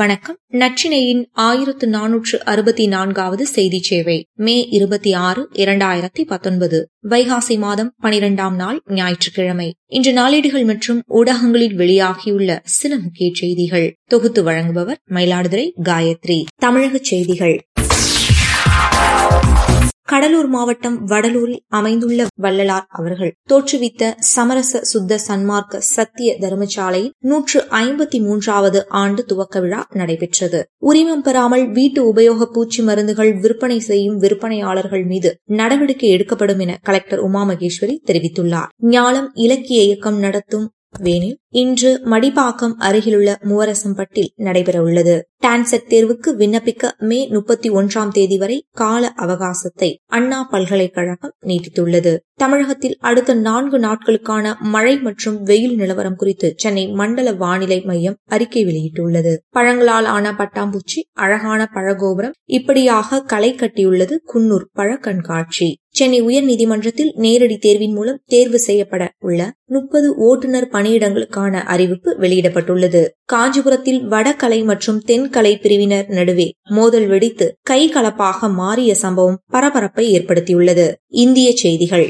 வணக்கம். நச்சினையின் ஆயிரத்து நானூற்று அறுபத்தி நான்காவது செய்தி சேவை மே இருபத்தி ஆறு இரண்டாயிரத்தி பத்தொன்பது வைகாசி மாதம் பனிரெண்டாம் நாள் ஞாயிற்றுக்கிழமை. இன்று நாளேடுகள் மற்றும் ஊடகங்களில் வெளியாகியுள்ள சில முக்கிய செய்திகள். தொகுத்து வழங்குபவர் மயிலாடுதுறை காயத்ரி. தமிழக செய்திகள். கடலூர் மாவட்டம் வடலூரில் அமைந்துள்ள வள்ளலார் அவர்கள் தோற்றுவித்த சமரச சுத்த சன்மார்க்க சத்திய தர்மசாலையில் நூற்று ஐம்பத்தி மூன்றாவது ஆண்டு துவக்க விழா நடைபெற்றது. உரிமம் பெறாமல் வீட்டு உபயோக பூச்சி மருந்துகள் விற்பனை செய்யும் விற்பனையாளர்கள் மீது நடவடிக்கை எடுக்கப்படும் என கலெக்டர் உமா மகேஸ்வரி தெரிவித்துள்ளார். ஞாலம் இலக்கிய இயக்கம் நடத்தும் வேனில் இன்று மடிப்பாக்கம் அருகிலுள்ள மூவரசம்பட்டில் நடைபெறவுள்ளது. டான்செட் தேர்வுக்கு விண்ணப்பிக்க மே முப்பத்தி ஒன்றாம் தேதி வரை கால அவகாசத்தை அண்ணா பல்கலைக்கழகம் நீட்டித்துள்ளது. தமிழகத்தில் அடுத்த நான்கு நாட்களுக்கான மழை மற்றும் வெயில் நிலவரம் குறித்து சென்னை மண்டல வானிலை மையம் அறிக்கை வெளியிட்டுள்ளது. பழங்களால் ஆன பட்டாம்பூச்சி அழகான பழகோபுரம் இப்படியாக களை கட்டியுள்ளது குன்னூர் பழ கண்காட்சி சென்னை உயர்நீதிமன்றத்தில் நேரடி தேர்வின் மூலம் தேர்வு செய்யப்பட உள்ள முப்பது ஓட்டுநர் பணியிடங்களுக்கான அறிவிப்பு வெளியிடப்பட்டுள்ளது. காஞ்சிபுரத்தில் வடகலை மற்றும் தென்கலை பிரிவினர் நடுவே மோதல் வெடித்து கை கலப்பாக மாறிய சம்பவம் பரபரப்பை ஏற்படுத்தியுள்ளது. இந்திய செய்திகள்.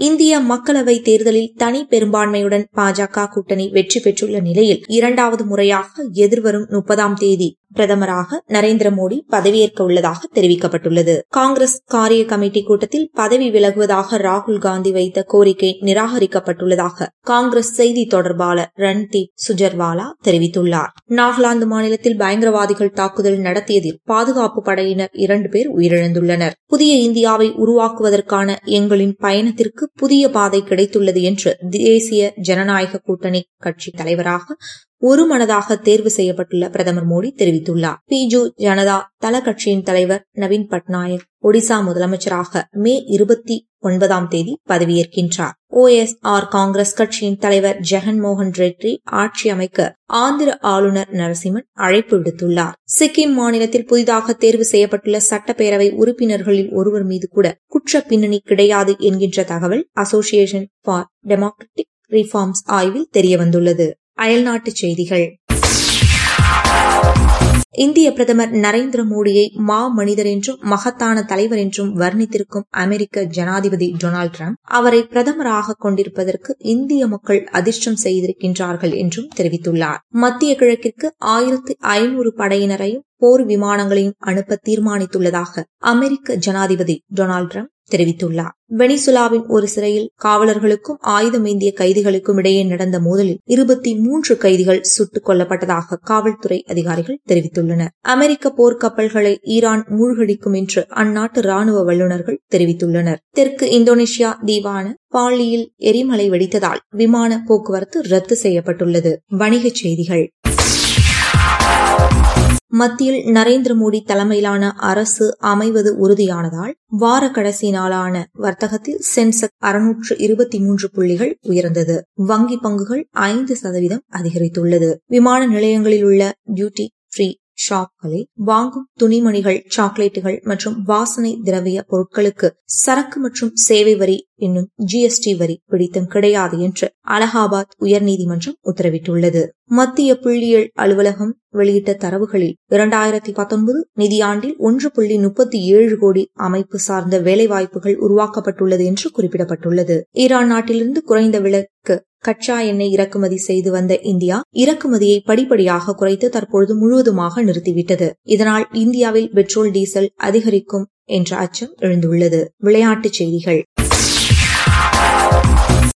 இந்திய மக்களவை தேர்தலில் தனி பெரும்பான்மையுடன் பாஜக கூட்டணி வெற்றி பெற்றுள்ள நிலையில் இரண்டாவது முறையாக எதிர்வரும் முப்பதாம் தேதி பிரதமராக நரேந்திர மோடி பதவியேற்க உள்ளதாக தெரிவிக்கப்பட்டுள்ளது. காங்கிரஸ் காரிய கமிட்டி கூட்டத்தில் பதவி விலகுவதாக ராகுல் காந்தி வைத்த கோரிக்கை நிராகரிக்கப்பட்டுள்ளதாக காங்கிரஸ் செய்தி தொடர்பாளர் ரன்தீப் சுஜர்வாலா தெரிவித்துள்ளார். நாகாலாந்து மாநிலத்தில் பயங்கரவாதிகள் தாக்குதல் நடத்தியதில் பாதுகாப்பு படையினர் இரண்டு பேர் உயிரிழந்துள்ளனர். புதிய இந்தியாவை உருவாக்குவதற்கான எங்களின் பயணத்திற்கு புதிய பாதை கிடைத்துள்ளது என்று தேசிய ஜனநாயக கூட்டணி கட்சி தலைவராக ஒருமனதாக தேர்வு செய்யப்பட்டுள்ள பிரதமர் மோடி தெரிவித்துள்ளார். பிஜு ஜனதா தள கட்சியின் தலைவர் நவீன் பட்நாயக் ஒடிசா முதலமைச்சராக மே இருபத்தி ஒன்பதாம் தேதி பதவியேற்கின்றார். ஓ எஸ் ஆர் காங்கிரஸ் கட்சியின் தலைவர் ஜெகன்மோகன் ரெட்டி ஆட்சி அமைக்க ஆந்திர ஆளுநர் நரசிம்மன் அழைப்பு விடுத்துள்ளார். சிக்கிம் மாநிலத்தில் புதிதாக தேர்வு செய்யப்பட்டுள்ள சட்டப்பேரவை உறுப்பினர்களில் ஒருவர் மீது கூட குற்ற பின்னணி கிடையாது என்கின்ற தகவல் அசோசியேஷன் ஃபார் டெமோக்ராட்டிக் ரிஃபார்ம்ஸ் ஆய்வில் தெரியவந்துள்ளது. அயல்நாட்டு செய்திகள். இந்திய பிரதமர் நரேந்திர மோடியை மா மனிதர் என்றும் மகத்தான தலைவர் என்றும் வர்ணித்திருக்கும் அமெரிக்க ஜனாதிபதி டொனால்டு டிரம்ப் அவரை பிரதமராக கொண்டிருப்பதற்கு இந்திய மக்கள் அதிர்ஷ்டம் செய்திருக்கின்றார்கள் என்றும் தெரிவித்துள்ளார். மத்திய கிழக்கிற்கு ஆயிரத்து ஐநூறு படையினரையும் போர் விமானங்களையும் அனுப்ப தீர்மானித்துள்ளதாக அமெரிக்க ஜனாதிபதி டொனால்டு டிரம்ப் தெரிவித்துள்ளார். வெனிசுலாவின் ஒரு சிறையில் காவலர்களுக்கும் ஆயுதமேந்திய கைதிகளுக்கும் இடையே நடந்த மோதலில் இருபத்தி மூன்று கைதிகள் சுட்டுக் கொல்லப்பட்டதாக காவல்துறை அதிகாரிகள் தெரிவித்துள்ளனர். அமெரிக்க போர்க்கப்பல்களை ஈரான் மூழ்கடிக்கும் என்று அந்நாட்டு ராணுவ வல்லுநர்கள் தெரிவித்துள்ளனர். தெற்கு இந்தோனேஷியா தீவான பாலியில் எரிமலை வெடித்ததால் விமான போக்குவரத்து ரத்து செய்யப்பட்டுள்ளது. வணிகச் செய்திகள். மத்தியில் நரேந்திர மோடி தலைமையிலான அரசு அமைவது உறுதியானதால் வார கடைசி நாளான வர்த்தகத்தில் சென்செக் அறுநூற்று இருபத்தி மூன்று புள்ளிகள் உயர்ந்தது. வங்கி பங்குகள் ஐந்து சதவீதம் அதிகரித்துள்ளது. விமான நிலையங்களில் உள்ள டியூட்டி ஃப்ரீ ஷாப்களில் வாங்கும் துணிமணிகள் சாக்லேட்டுகள் மற்றும் வாசனை திரவிய பொருட்களுக்கு சரக்கு மற்றும் சேவை வரி என்னும் ஜிஎஸ்டி வரி பிடித்தம் கிடையாது என்று அலகாபாத் உயர்நீதிமன்றம் உத்தரவிட்டுள்ளது. மத்திய புள்ளியியல் அலுவலகம் வெளியிட்ட தரவுகளில் இரண்டாயிரத்தி பத்தொன்பது நிதியாண்டில் ஒன்று புள்ளி முப்பத்தி ஏழு கோடி அமைப்பு சார்ந்த வேலைவாய்ப்புகள் உருவாக்கப்பட்டுள்ளது என்று குறிப்பிடப்பட்டுள்ளது. ஈரான் நாட்டிலிருந்து குறைந்த விலக்கு கச்சா எண்ணெய் இறக்குமதி செய்து வந்த இந்தியா இறக்குமதியை படிப்படியாக குறைத்து தற்பொழுது முழுவதுமாக நிறுத்திவிட்டது. இதனால் இந்தியாவில் பெட்ரோல் டீசல் அதிகரிக்கும் என்ற அச்சம் எழுந்துள்ளது. விளையாட்டுச் செய்திகள்.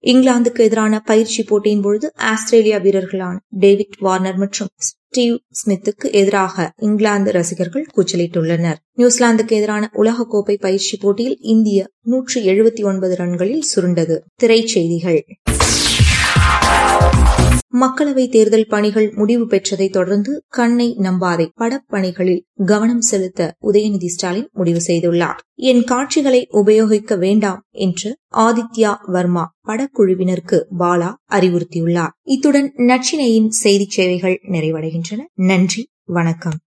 இங்கிலாந்துக்கு எதிரான பயிற்சி போட்டியின் பொழுது ஆஸ்திரேலியா வீரர்களான டேவிட் வார்னர் மற்றும் ஸ்டீவ் ஸ்மித்துக்கு எதிராக இங்கிலாந்து ரசிகர்கள் கூச்சலிட்டுள்ளனர். நியூசிலாந்துக்கு எதிரான உலகக்கோப்பை பயிற்சி போட்டியில் இந்திய நூற்று எழுபத்தி ஒன்பது ரன்களில் சுருண்டது. திரைச்செய்திகள். மக்களவை தேர்தல் பணிகள் முடிவு பெற்றதை தொடர்ந்து கண்ணை நம்பாதே படப்பணிகளில் கவனம் செலுத்த உதயநிதி ஸ்டாலின் முடிவு செய்துள்ளார். என் காட்சிகளை உபயோகிக்க வேண்டாம் என்று ஆதித்யா வர்மா படக்குழுவினருக்கு பாலா அறிவுறுத்தியுள்ளார். இத்துடன் நச்சினையின் செய்திச் சேவைகள் நிறைவடைகின்றன. நன்றி வணக்கம்.